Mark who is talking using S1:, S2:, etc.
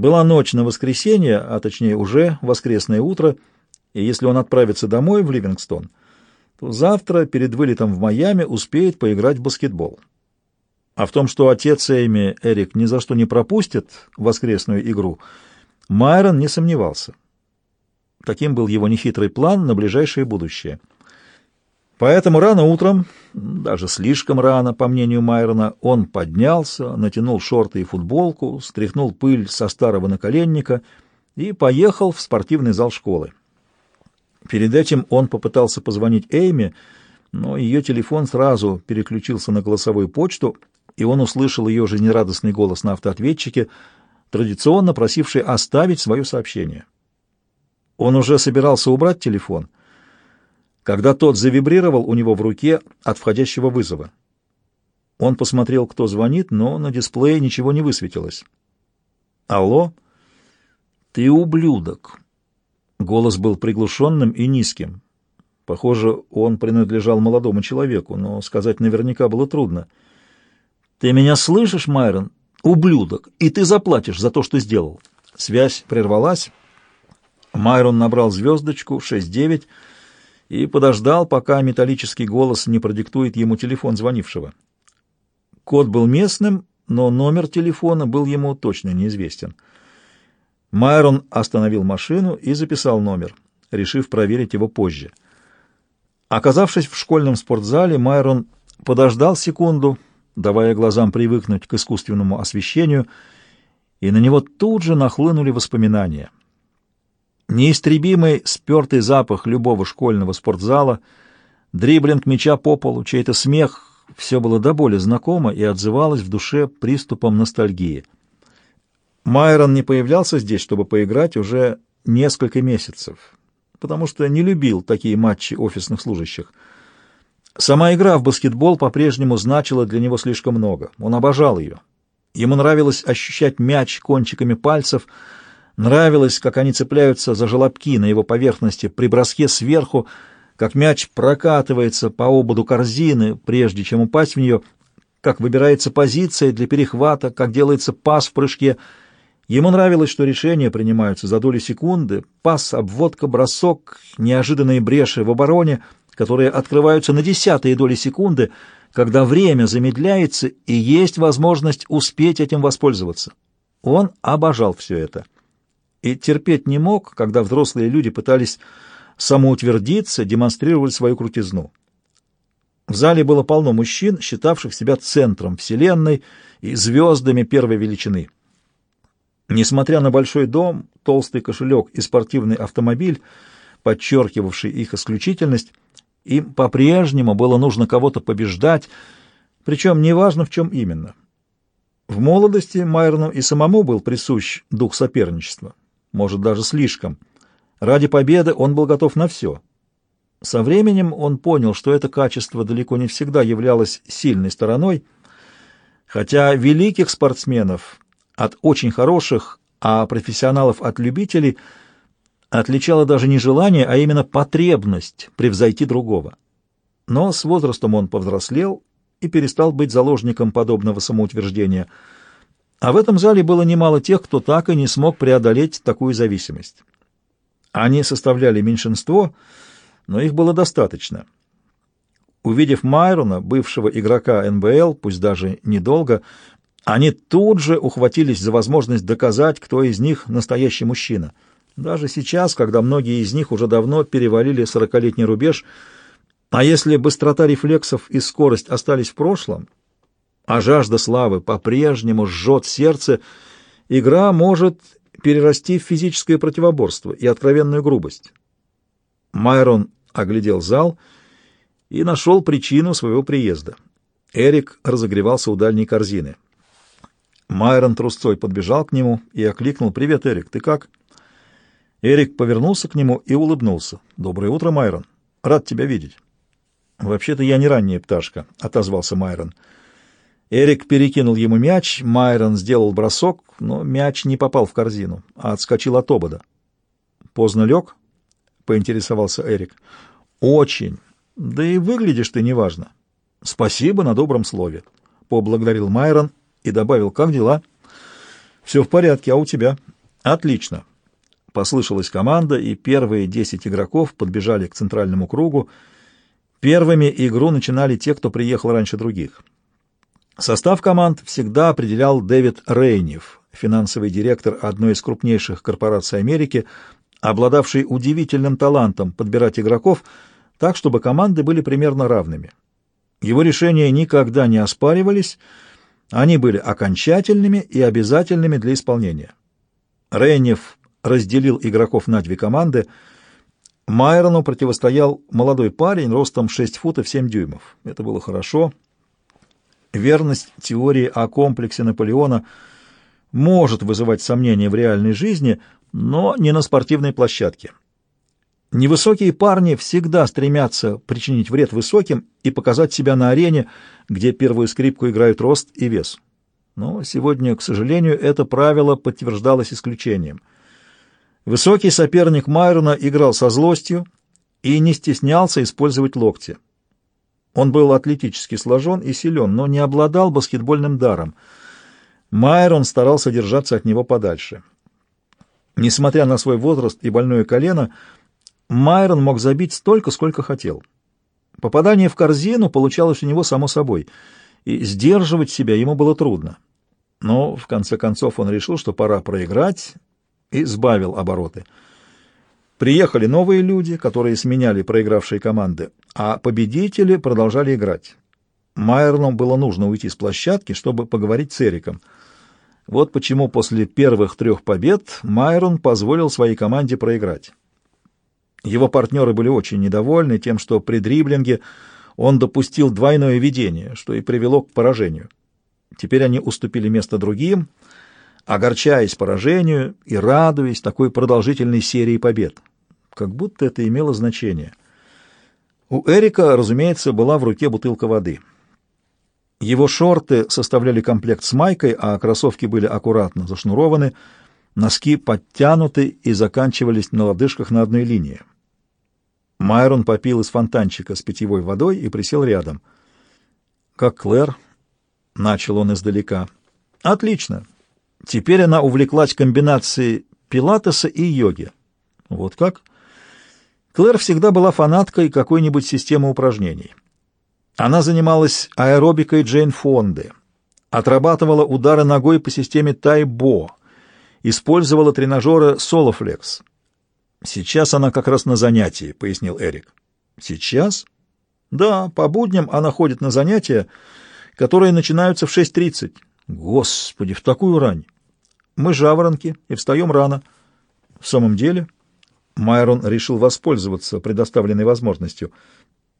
S1: Была ночь на воскресенье, а точнее уже воскресное утро, и если он отправится домой в Ливингстон, то завтра перед вылетом в Майами успеет поиграть в баскетбол. А в том, что отец Эйми, Эрик, ни за что не пропустит воскресную игру, Майрон не сомневался. Таким был его нехитрый план на ближайшее будущее. Поэтому рано утром, даже слишком рано, по мнению Майрона, он поднялся, натянул шорты и футболку, стряхнул пыль со старого наколенника и поехал в спортивный зал школы. Перед этим он попытался позвонить Эйме, но ее телефон сразу переключился на голосовую почту, и он услышал ее жизнерадостный голос на автоответчике, традиционно просивший оставить свое сообщение. Он уже собирался убрать телефон, когда тот завибрировал у него в руке от входящего вызова. Он посмотрел, кто звонит, но на дисплее ничего не высветилось. «Алло? Ты ублюдок!» Голос был приглушенным и низким. Похоже, он принадлежал молодому человеку, но сказать наверняка было трудно. «Ты меня слышишь, Майрон? Ублюдок! И ты заплатишь за то, что сделал!» Связь прервалась. Майрон набрал звездочку 6-9 и подождал, пока металлический голос не продиктует ему телефон звонившего. Код был местным, но номер телефона был ему точно неизвестен. Майрон остановил машину и записал номер, решив проверить его позже. Оказавшись в школьном спортзале, Майрон подождал секунду, давая глазам привыкнуть к искусственному освещению, и на него тут же нахлынули воспоминания — Неистребимый спертый запах любого школьного спортзала, дриблинг мяча по полу, чей-то смех — все было до боли знакомо и отзывалось в душе приступом ностальгии. Майрон не появлялся здесь, чтобы поиграть уже несколько месяцев, потому что не любил такие матчи офисных служащих. Сама игра в баскетбол по-прежнему значила для него слишком много. Он обожал ее. Ему нравилось ощущать мяч кончиками пальцев — Нравилось, как они цепляются за желобки на его поверхности при броске сверху, как мяч прокатывается по ободу корзины, прежде чем упасть в нее, как выбирается позиция для перехвата, как делается пас в прыжке. Ему нравилось, что решения принимаются за доли секунды, пас, обводка, бросок, неожиданные бреши в обороне, которые открываются на десятые доли секунды, когда время замедляется и есть возможность успеть этим воспользоваться. Он обожал все это и терпеть не мог, когда взрослые люди пытались самоутвердиться, демонстрировать свою крутизну. В зале было полно мужчин, считавших себя центром Вселенной и звездами первой величины. Несмотря на большой дом, толстый кошелек и спортивный автомобиль, подчеркивавший их исключительность, им по-прежнему было нужно кого-то побеждать, причем неважно в чем именно. В молодости Майерну и самому был присущ дух соперничества может, даже слишком. Ради победы он был готов на все. Со временем он понял, что это качество далеко не всегда являлось сильной стороной, хотя великих спортсменов от очень хороших, а профессионалов от любителей отличало даже не желание, а именно потребность превзойти другого. Но с возрастом он повзрослел и перестал быть заложником подобного самоутверждения – а в этом зале было немало тех, кто так и не смог преодолеть такую зависимость. Они составляли меньшинство, но их было достаточно. Увидев Майрона, бывшего игрока НБЛ, пусть даже недолго, они тут же ухватились за возможность доказать, кто из них настоящий мужчина. Даже сейчас, когда многие из них уже давно перевалили сорокалетний рубеж, а если быстрота рефлексов и скорость остались в прошлом — а жажда славы по-прежнему жжет сердце, игра может перерасти в физическое противоборство и откровенную грубость. Майрон оглядел зал и нашел причину своего приезда. Эрик разогревался у дальней корзины. Майрон трусцой подбежал к нему и окликнул «Привет, Эрик, ты как?» Эрик повернулся к нему и улыбнулся. «Доброе утро, Майрон. Рад тебя видеть». «Вообще-то я не ранняя пташка», — отозвался Майрон. «Майрон». Эрик перекинул ему мяч, Майрон сделал бросок, но мяч не попал в корзину, а отскочил от обода. «Поздно лег?» — поинтересовался Эрик. «Очень. Да и выглядишь ты неважно. Спасибо на добром слове», — поблагодарил Майрон и добавил, «Как дела?» Все в порядке, а у тебя? Отлично. Послышалась команда, и первые десять игроков подбежали к центральному кругу. Первыми игру начинали те, кто приехал раньше других. Состав команд всегда определял Дэвид Рейнев, финансовый директор одной из крупнейших корпораций Америки, обладавший удивительным талантом подбирать игроков так, чтобы команды были примерно равными. Его решения никогда не оспаривались, они были окончательными и обязательными для исполнения. Рейнев разделил игроков на две команды. Майрону противостоял молодой парень ростом 6 футов 7 дюймов. Это было хорошо. Верность теории о комплексе Наполеона может вызывать сомнения в реальной жизни, но не на спортивной площадке. Невысокие парни всегда стремятся причинить вред высоким и показать себя на арене, где первую скрипку играют рост и вес. Но сегодня, к сожалению, это правило подтверждалось исключением. Высокий соперник Майрона играл со злостью и не стеснялся использовать локти. Он был атлетически сложен и силен, но не обладал баскетбольным даром. Майрон старался держаться от него подальше. Несмотря на свой возраст и больное колено, Майрон мог забить столько, сколько хотел. Попадание в корзину получалось у него само собой, и сдерживать себя ему было трудно. Но, в конце концов, он решил, что пора проиграть, и сбавил обороты. Приехали новые люди, которые сменяли проигравшие команды, а победители продолжали играть. Майерну было нужно уйти с площадки, чтобы поговорить с Эриком. Вот почему после первых трех побед Майрон позволил своей команде проиграть. Его партнеры были очень недовольны тем, что при дриблинге он допустил двойное видение, что и привело к поражению. Теперь они уступили место другим, огорчаясь поражению и радуясь такой продолжительной серии побед. Как будто это имело значение. У Эрика, разумеется, была в руке бутылка воды. Его шорты составляли комплект с майкой, а кроссовки были аккуратно зашнурованы, носки подтянуты и заканчивались на лодыжках на одной линии. Майрон попил из фонтанчика с питьевой водой и присел рядом. «Как Клэр?» — начал он издалека. «Отлично. Теперь она увлеклась комбинацией пилатеса и йоги. Вот как? Клэр всегда была фанаткой какой-нибудь системы упражнений. Она занималась аэробикой Джейн Фонды, отрабатывала удары ногой по системе Тайбо, использовала тренажеры Солофлекс. Сейчас она как раз на занятии, пояснил Эрик. Сейчас? Да, по будням она ходит на занятия, которые начинаются в 6.30. Господи, в такую рань! Мы жаворонки и встаем рано. В самом деле, Майрон решил воспользоваться предоставленной возможностью.